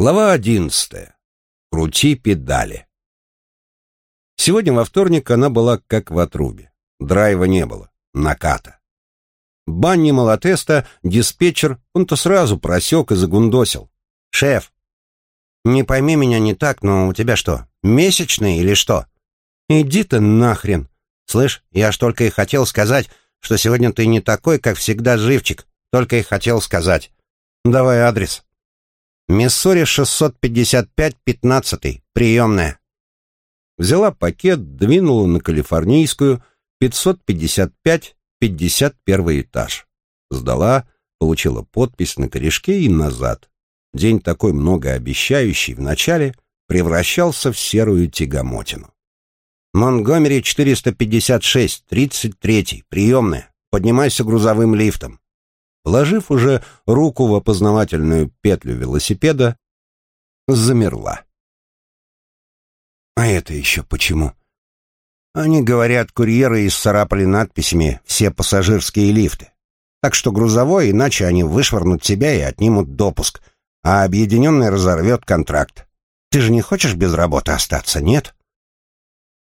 Глава одиннадцатая. Крути педали. Сегодня во вторник она была как в отрубе. Драйва не было. Наката. Банни Малатеста, диспетчер, он-то сразу просек и загундосил. «Шеф, не пойми меня не так, но у тебя что, месячный или что?» «Иди ты нахрен!» «Слышь, я ж только и хотел сказать, что сегодня ты не такой, как всегда, живчик. Только и хотел сказать. Давай адрес». «Миссури 655-15, приемная». Взяла пакет, двинула на Калифорнийскую, 555, 51 этаж. Сдала, получила подпись на корешке и назад. День такой многообещающий вначале превращался в серую тягомотину. Монгомери 456, 33, приемная. Поднимайся грузовым лифтом. Положив уже руку в опознавательную петлю велосипеда, замерла. А это еще почему? Они говорят, курьеры исцарапали надписями «Все пассажирские лифты». Так что грузовой, иначе они вышвырнут тебя и отнимут допуск, а объединенный разорвет контракт. Ты же не хочешь без работы остаться, нет?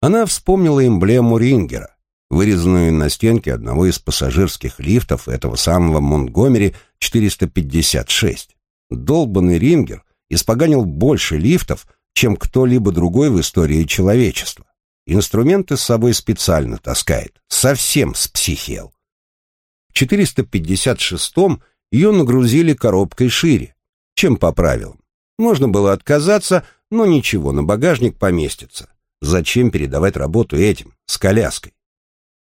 Она вспомнила эмблему Рингера, вырезанную на стенке одного из пассажирских лифтов этого самого Монтгомери 456. Долбанный Рингер испоганил больше лифтов, чем кто-либо другой в истории человечества. Инструменты с собой специально таскает, совсем спсихел. В 456-м ее нагрузили коробкой шире, чем по правилам. Можно было отказаться, но ничего, на багажник поместится. Зачем передавать работу этим, с коляской?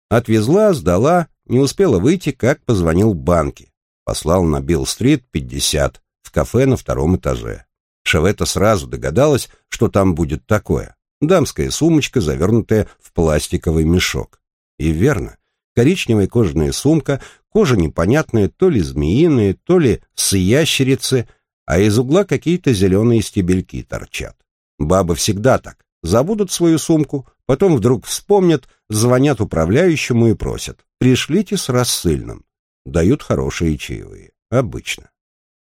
Отвезла, сдала, не успела выйти, как позвонил банке. Послал на Билл-стрит 50, в кафе на втором этаже. Шавета сразу догадалась, что там будет такое. Дамская сумочка, завернутая в пластиковый мешок. И верно, коричневая кожаная сумка, кожа непонятная, то ли змеиная, то ли с ящерицы, а из угла какие-то зеленые стебельки торчат. Бабы всегда так забудут свою сумку, потом вдруг вспомнят, звонят управляющему и просят «пришлите с рассыльным». Дают хорошие чаевые, обычно.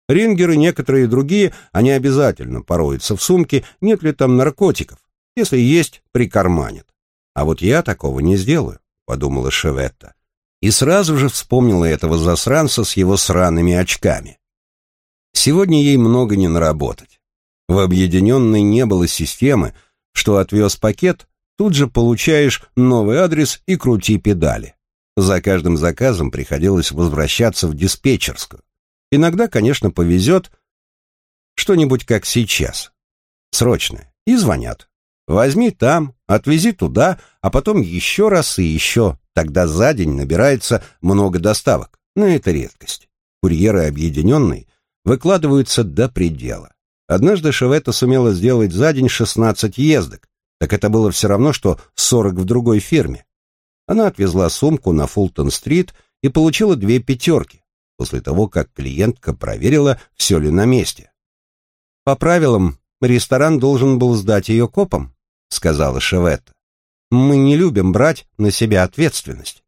Рингеры, некоторые другие, они обязательно пороются в сумке, нет ли там наркотиков. Если есть, прикарманят. А вот я такого не сделаю, подумала Шеветта. И сразу же вспомнила этого засранца с его сраными очками. Сегодня ей много не наработать. В объединенной не было системы, что отвез пакет, тут же получаешь новый адрес и крути педали. За каждым заказом приходилось возвращаться в диспетчерскую. Иногда, конечно, повезет что-нибудь как сейчас. Срочное. И звонят. Возьми там, отвези туда, а потом еще раз и еще. Тогда за день набирается много доставок. Но это редкость. Курьеры объединенные выкладываются до предела. Однажды Шевета сумела сделать за день 16 ездок, так это было все равно, что 40 в другой фирме. Она отвезла сумку на Фултон-стрит и получила две пятерки, после того, как клиентка проверила, все ли на месте. «По правилам, ресторан должен был сдать ее копам», — сказала Шеветта. «Мы не любим брать на себя ответственность».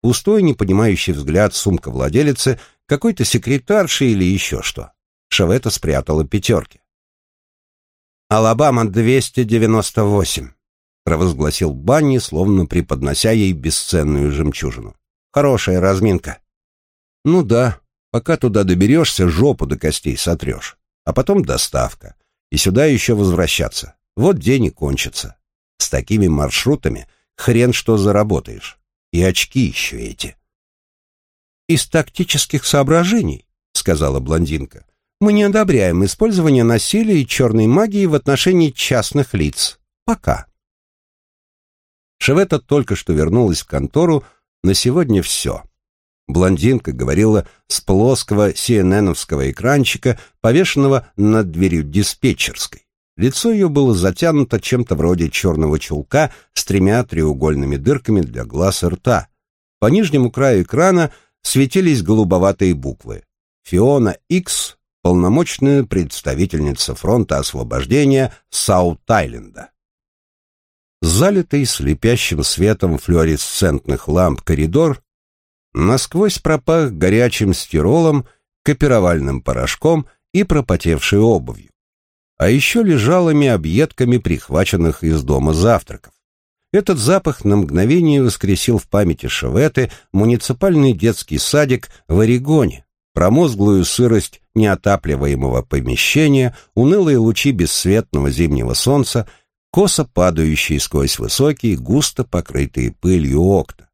Пустой, непонимающий взгляд сумка владелицы, какой-то секретарши или еще что. Шавета спрятала пятерки. «Алабама 298», — провозгласил Банни, словно преподнося ей бесценную жемчужину. «Хорошая разминка». «Ну да, пока туда доберешься, жопу до костей сотрешь. А потом доставка. И сюда еще возвращаться. Вот день и кончится. С такими маршрутами хрен что заработаешь. И очки еще эти». «Из тактических соображений», — сказала блондинка, мы не одобряем использование насилия и черной магии в отношении частных лиц. Пока. Шевета только что вернулась в контору, на сегодня все. Блондинка говорила с плоского cnn экранчика, повешенного над дверью диспетчерской. Лицо ее было затянуто чем-то вроде черного чулка с тремя треугольными дырками для глаз и рта. По нижнему краю экрана светились голубоватые буквы. Фиона X полномочная представительница фронта освобождения Саут-Айленда. Залитый слепящим светом флуоресцентных ламп коридор насквозь пропах горячим стиролом, копировальным порошком и пропотевшей обувью. а еще лежалыми объедками прихваченных из дома завтраков. Этот запах на мгновение воскресил в памяти Шеветы муниципальный детский садик в Орегоне, промозглую сырость неотапливаемого помещения, унылые лучи бесцветного зимнего солнца, косо падающие сквозь высокие, густо покрытые пылью окна.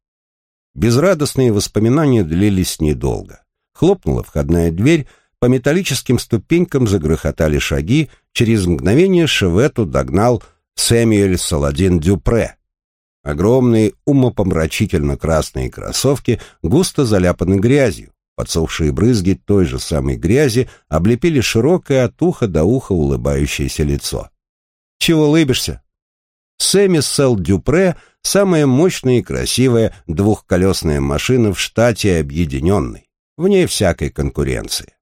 Безрадостные воспоминания длились недолго. Хлопнула входная дверь, по металлическим ступенькам загрохотали шаги, через мгновение Шевету догнал Сэмюэль Саладин Дюпре, Огромные, умопомрачительно красные кроссовки густо заляпаны грязью. Подсохшие брызги той же самой грязи облепили широкое от уха до уха улыбающееся лицо. «Чего улыбишься?» Сэмми Сел Дюпре — самая мощная и красивая двухколесная машина в штате объединенной, вне всякой конкуренции.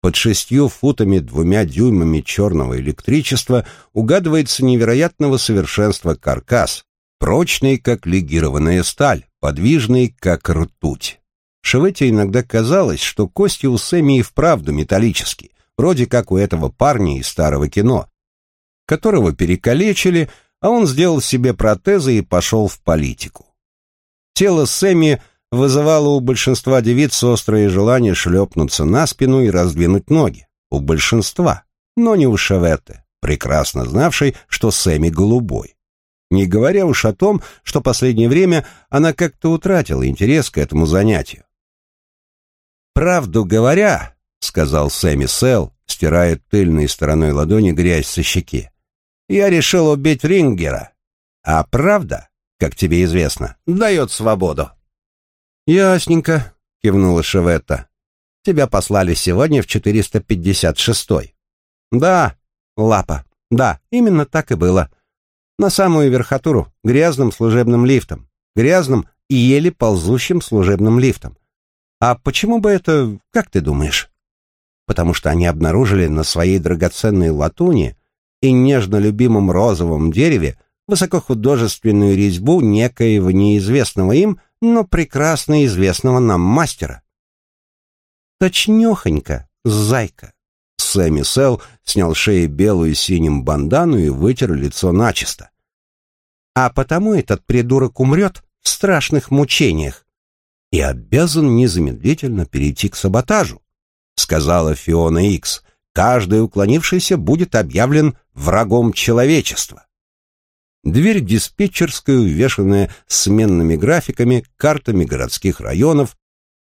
Под шестью футами двумя дюймами черного электричества угадывается невероятного совершенства каркас, прочный, как легированная сталь, подвижный, как ртуть. Шевете иногда казалось, что кости у Сэмми и вправду металлические, вроде как у этого парня из старого кино, которого перекалечили, а он сделал себе протезы и пошел в политику. Тело Сэмми вызывало у большинства девиц острое желание шлепнуться на спину и раздвинуть ноги. У большинства, но не у Шеветте, прекрасно знавшей, что Сэмми голубой. Не говоря уж о том, что последнее время она как-то утратила интерес к этому занятию. «Правду говоря», — сказал Сэмми Сел, стирая тыльной стороной ладони грязь со щеки, «я решил убить Рингера. А правда, как тебе известно, дает свободу». «Ясненько», — кивнула Шеветта. «Тебя послали сегодня в 456-й». «Да, лапа, да, именно так и было на самую верхотуру, грязным служебным лифтом, грязным и еле ползущим служебным лифтом. А почему бы это, как ты думаешь? Потому что они обнаружили на своей драгоценной латуни и нежно любимом розовом дереве высокохудожественную резьбу некоего неизвестного им, но прекрасно известного нам мастера. Точнёхонько, зайка. Сэмми Сел снял шеи белую синим бандану и вытер лицо начисто. А потому этот придурок умрет в страшных мучениях и обязан незамедлительно перейти к саботажу, сказала Фиона Икс. Каждый уклонившийся будет объявлен врагом человечества. Дверь диспетчерская, увешанная сменными графиками, картами городских районов,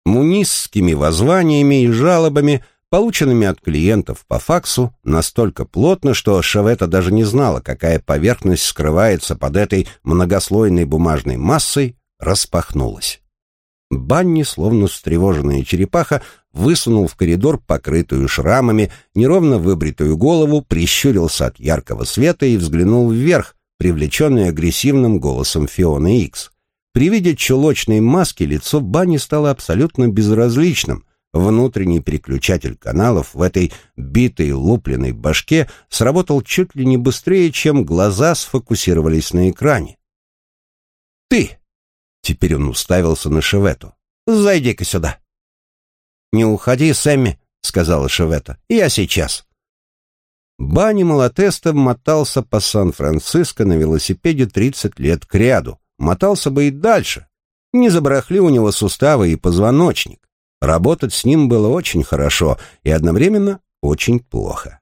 мунистскими воззваниями и жалобами, полученными от клиентов по факсу, настолько плотно, что Шавета даже не знала, какая поверхность скрывается под этой многослойной бумажной массой, распахнулась. Банни, словно встревоженная черепаха, высунул в коридор покрытую шрамами, неровно выбритую голову, прищурился от яркого света и взглянул вверх, привлеченный агрессивным голосом Фионы Икс. При виде чулочной маски лицо Банни стало абсолютно безразличным, Внутренний переключатель каналов в этой битой лупленной башке сработал чуть ли не быстрее, чем глаза сфокусировались на экране. «Ты!» — теперь он уставился на Шевету. «Зайди-ка сюда!» «Не уходи, Сэмми!» — сказала Шевета. «Я сейчас!» Банни Малатеста мотался по Сан-Франциско на велосипеде 30 лет кряду. Мотался бы и дальше. Не забарахли у него суставы и позвоночник. Работать с ним было очень хорошо и одновременно очень плохо.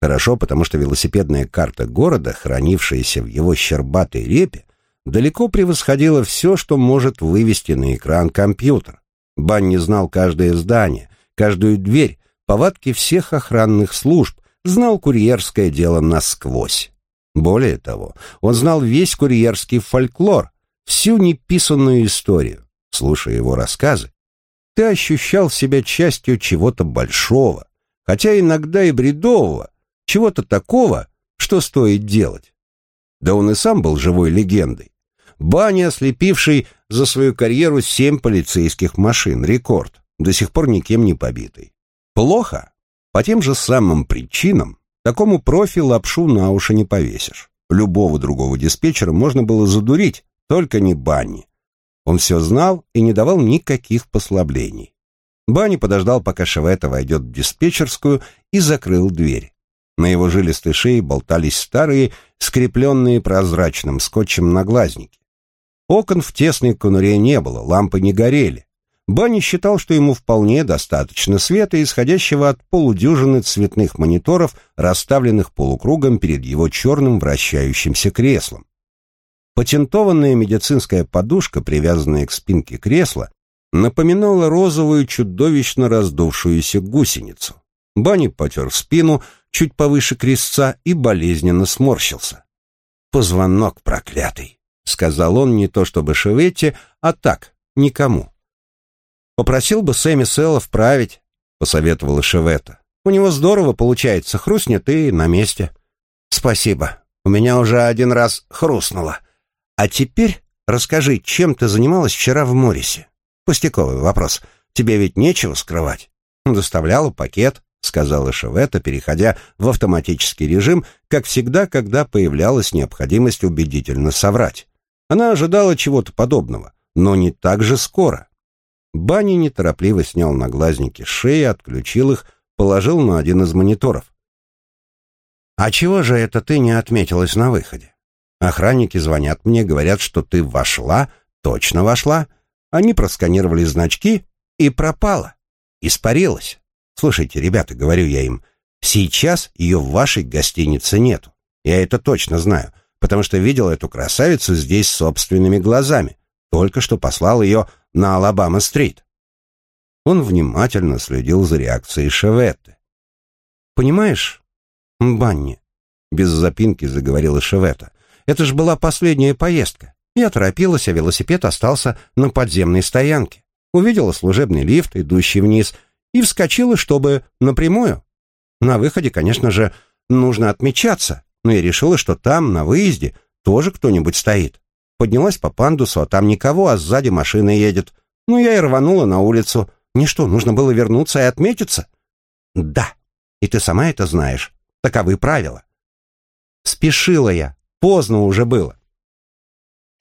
Хорошо, потому что велосипедная карта города, хранившаяся в его щербатой репе, далеко превосходила все, что может вывести на экран компьютер. Банни знал каждое здание, каждую дверь, повадки всех охранных служб, знал курьерское дело насквозь. Более того, он знал весь курьерский фольклор, всю неписанную историю. Слушая его рассказы, ты ощущал себя частью чего-то большого, хотя иногда и бредового, чего-то такого, что стоит делать. Да он и сам был живой легендой. Баня, ослепивший за свою карьеру семь полицейских машин, рекорд, до сих пор никем не побитый. Плохо? По тем же самым причинам такому профи лапшу на уши не повесишь. Любого другого диспетчера можно было задурить, только не Банни. Он все знал и не давал никаких послаблений. Банни подождал, пока Шевета войдет в диспетчерскую, и закрыл дверь. На его жилистой шее болтались старые, скрепленные прозрачным скотчем наглазники. Окон в тесной конуре не было, лампы не горели. Банни считал, что ему вполне достаточно света, исходящего от полудюжины цветных мониторов, расставленных полукругом перед его черным вращающимся креслом. Патентованная медицинская подушка, привязанная к спинке кресла, напоминала розовую чудовищно раздувшуюся гусеницу. Банни потер спину чуть повыше крестца и болезненно сморщился. «Позвонок проклятый», — сказал он не то чтобы Шеветте, а так, никому. Попросил бы Сэмми Селла вправить, посоветовала Шевета. У него здорово получается, хрустнет и на месте. Спасибо. У меня уже один раз хрустнуло. А теперь расскажи, чем ты занималась вчера в Морисе? Пустяковый вопрос. Тебе ведь нечего скрывать. Доставляла пакет, сказала Шевета, переходя в автоматический режим, как всегда, когда появлялась необходимость убедительно соврать. Она ожидала чего-то подобного, но не так же скоро. Банни неторопливо снял наглазники с шеи, отключил их, положил на один из мониторов. «А чего же это ты не отметилась на выходе? Охранники звонят мне, говорят, что ты вошла, точно вошла. Они просканировали значки и пропала, испарилась. Слушайте, ребята, говорю я им, сейчас ее в вашей гостинице нету. Я это точно знаю, потому что видел эту красавицу здесь собственными глазами. Только что послал ее на Алабама-стрит. Он внимательно следил за реакцией Шеветты. «Понимаешь, Банни?» — без запинки заговорила Шевета. «Это ж была последняя поездка. Я торопилась, а велосипед остался на подземной стоянке. Увидела служебный лифт, идущий вниз, и вскочила, чтобы напрямую. На выходе, конечно же, нужно отмечаться, но я решила, что там, на выезде, тоже кто-нибудь стоит. Поднялась по пандусу, а там никого, а сзади машина едет. Ну, я и рванула на улицу. Мне что, нужно было вернуться и отметиться? Да, и ты сама это знаешь. Таковы правила. Спешила я. Поздно уже было.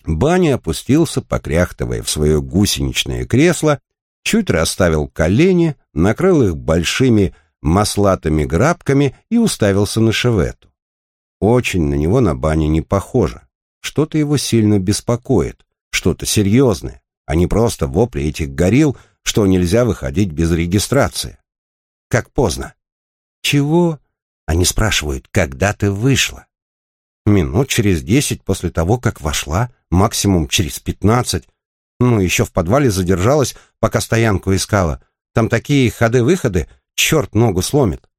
Баня опустился, покряхтывая в свое гусеничное кресло, чуть расставил колени, накрыл их большими маслатыми грабками и уставился на Шевету. Очень на него на бане не похоже. Что-то его сильно беспокоит, что-то серьезное, а не просто вопли этих горил, что нельзя выходить без регистрации. Как поздно. Чего? Они спрашивают, когда ты вышла? Минут через десять после того, как вошла, максимум через пятнадцать. Ну, еще в подвале задержалась, пока стоянку искала. Там такие ходы-выходы, черт ногу сломит.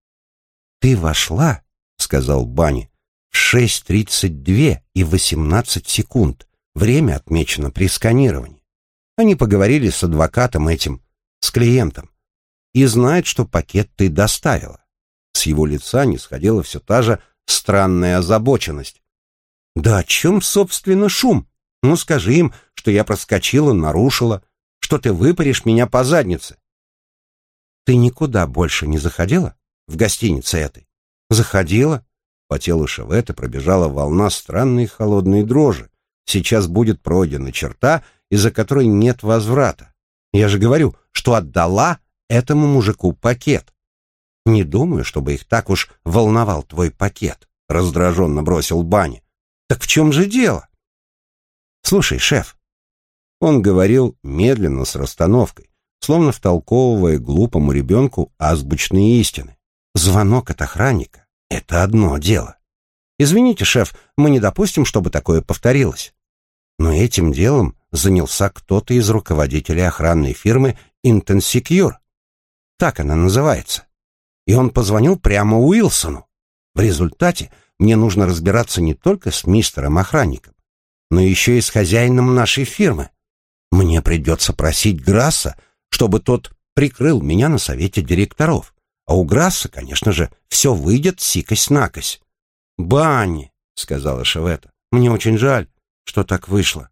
«Ты вошла?» — сказал Бани. 6.32 и 18 секунд. Время отмечено при сканировании. Они поговорили с адвокатом этим, с клиентом, и знает, что пакет ты доставила. С его лица не сходила все та же странная озабоченность. Да о чем, собственно, шум? Ну, скажи им, что я проскочила, нарушила, что ты выпаришь меня по заднице. Ты никуда больше не заходила? В гостинице этой? Заходила, по телу Шеветы пробежала волна странной холодной дрожи. Сейчас будет пройдена черта, из-за которой нет возврата. Я же говорю, что отдала этому мужику пакет. Не думаю, чтобы их так уж волновал твой пакет, раздраженно бросил Бани. Так в чем же дело? Слушай, шеф. Он говорил медленно, с расстановкой, словно втолковывая глупому ребенку азбучные истины. Звонок от охранника это одно дело. Извините, шеф, мы не допустим, чтобы такое повторилось. Но этим делом занялся кто-то из руководителей охранной фирмы Intensecure. Так она называется. И он позвонил прямо Уилсону. В результате мне нужно разбираться не только с мистером-охранником, но еще и с хозяином нашей фирмы. Мне придется просить Грасса, чтобы тот прикрыл меня на совете директоров. А у Грасса, конечно же, все выйдет сикось-накось. «Банни», — сказала Шевета, — «мне очень жаль, что так вышло».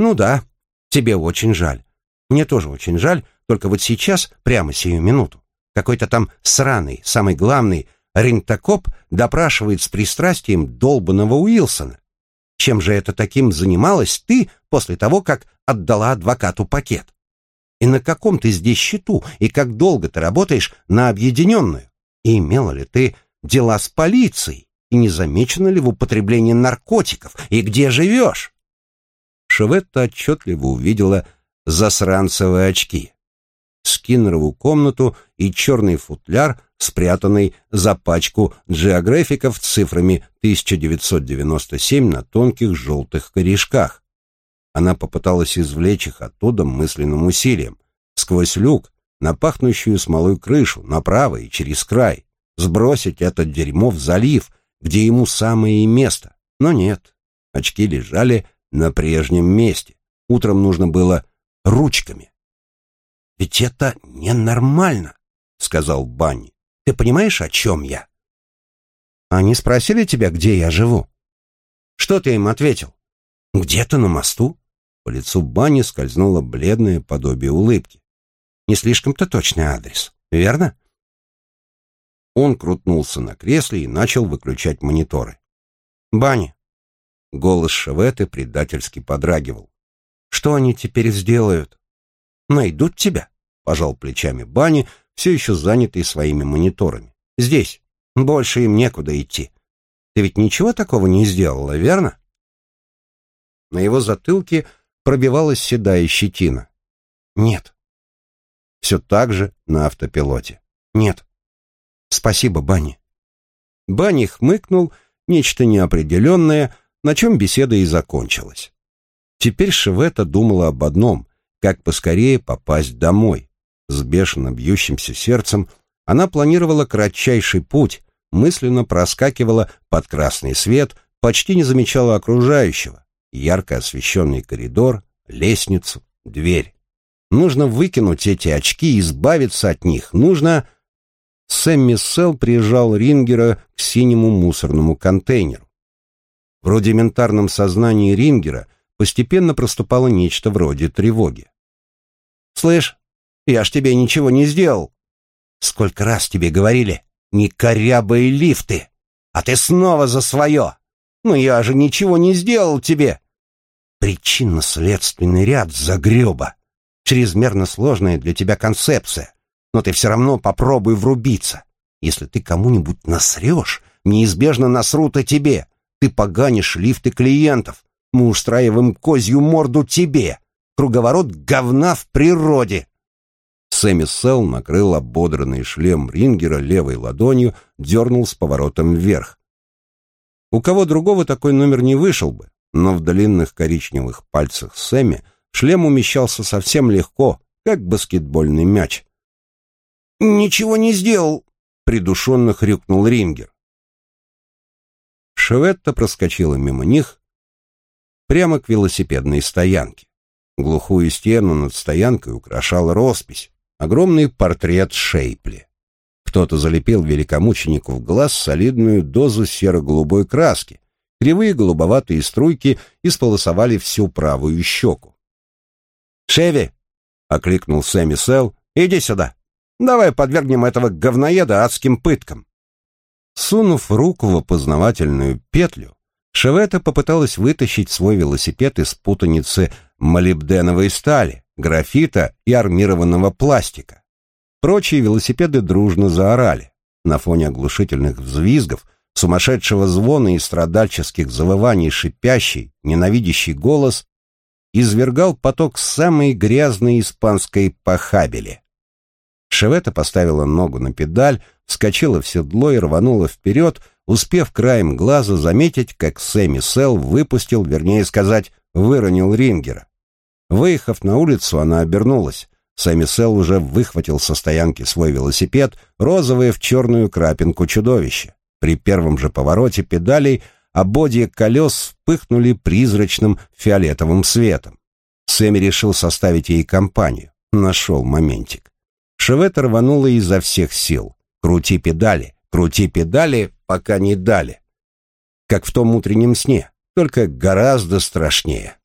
«Ну да, тебе очень жаль. Мне тоже очень жаль, только вот сейчас, прямо сию минуту, какой-то там сраный, самый главный, рентокоп допрашивает с пристрастием долбанного Уилсона. Чем же это таким занималась ты после того, как отдала адвокату пакет? И на каком ты здесь счету, и как долго ты работаешь на объединенную? И имела ли ты дела с полицией? И не замечено ли в употреблении наркотиков? И где живешь?» Шеветта отчетливо увидела засранцевые очки, Скиннерову комнату и черный футляр, спрятанный за пачку джеографиков цифрами 1997 на тонких желтых корешках. Она попыталась извлечь их оттуда мысленным усилием, сквозь люк, на пахнущую смолой крышу, направо и через край, сбросить это дерьмо в залив, где ему самое и место. Но нет, очки лежали на прежнем месте. Утром нужно было ручками. «Ведь это ненормально», — сказал Банни. «Ты понимаешь, о чем я?» «Они спросили тебя, где я живу?» «Что ты им ответил?» «Где-то на мосту». По лицу Банни скользнуло бледное подобие улыбки. «Не слишком-то точный адрес, верно?» Он крутнулся на кресле и начал выключать мониторы. «Банни!» Голос Шеветы предательски подрагивал. «Что они теперь сделают?» «Найдут тебя?» Пожал плечами Банни, все еще занятый своими мониторами. «Здесь. Больше им некуда идти. Ты ведь ничего такого не сделала, верно?» На его затылке пробивалась седая щетина. «Нет». Все так же на автопилоте. «Нет». «Спасибо, Банни». Банни хмыкнул, нечто неопределенное, на чем беседа и закончилась. Теперь Шевета думала об одном — как поскорее попасть домой. С бешено бьющимся сердцем она планировала кратчайший путь, мысленно проскакивала под красный свет, почти не замечала окружающего. Ярко освещенный коридор, лестницу, дверь. Нужно выкинуть эти очки и избавиться от них. Нужно... Сэмми Селл прижал Рингера к синему мусорному контейнеру. В рудиментарном сознании Рингера постепенно проступало нечто вроде тревоги. «Слышь, я ж тебе ничего не сделал. Сколько раз тебе говорили, не корябай лифты, а ты снова за свое. Ну я же ничего не сделал тебе. Причинно-следственный ряд загреба. Чрезмерно сложная для тебя концепция. Но ты все равно попробуй врубиться. Если ты кому-нибудь насрешь, неизбежно насрут и тебе. Ты поганишь лифты клиентов. Мы устраиваем козью морду тебе. Круговорот говна в природе. Сэмми Селл накрыл ободранный шлем Рингера левой ладонью, дернул с поворотом вверх. У кого другого такой номер не вышел бы, но в длинных коричневых пальцах Сэмми шлем умещался совсем легко, как баскетбольный мяч. «Ничего не сделал», — придушенно хрюкнул Рингер. Шеветта проскочила мимо них прямо к велосипедной стоянке. Глухую стену над стоянкой украшала роспись огромный портрет Шейпли. Кто-то залепил великомученику в глаз солидную дозу серо-голубой краски. Кривые голубоватые струйки исполосовали всю правую щеку. «Шеви!» — окликнул Сэмми Сэл. «Иди сюда! Давай подвергнем этого говноеда адским пыткам!» Сунув руку в опознавательную петлю, Шевета попыталась вытащить свой велосипед из путаницы молибденовой стали, графита и армированного пластика. Прочие велосипеды дружно заорали. На фоне оглушительных взвизгов, сумасшедшего звона и страдальческих завываний шипящий, ненавидящий голос извергал поток самой грязной испанской похабели. Шевета поставила ногу на педаль, вскочила в седло и рванула вперед, успев краем глаза заметить, как Сэмми Сел выпустил, вернее сказать, выронил Рингера. Выехав на улицу, она обернулась. Сэмми Сел уже выхватил со стоянки свой велосипед, розовое в черную крапинку чудовище. При первом же повороте педалей ободья колес вспыхнули призрачным фиолетовым светом. Сэмми решил составить ей компанию. Нашел моментик. Шевета рванула изо всех сил. «Крути педали, крути педали, пока не дали». Как в том утреннем сне, только гораздо страшнее.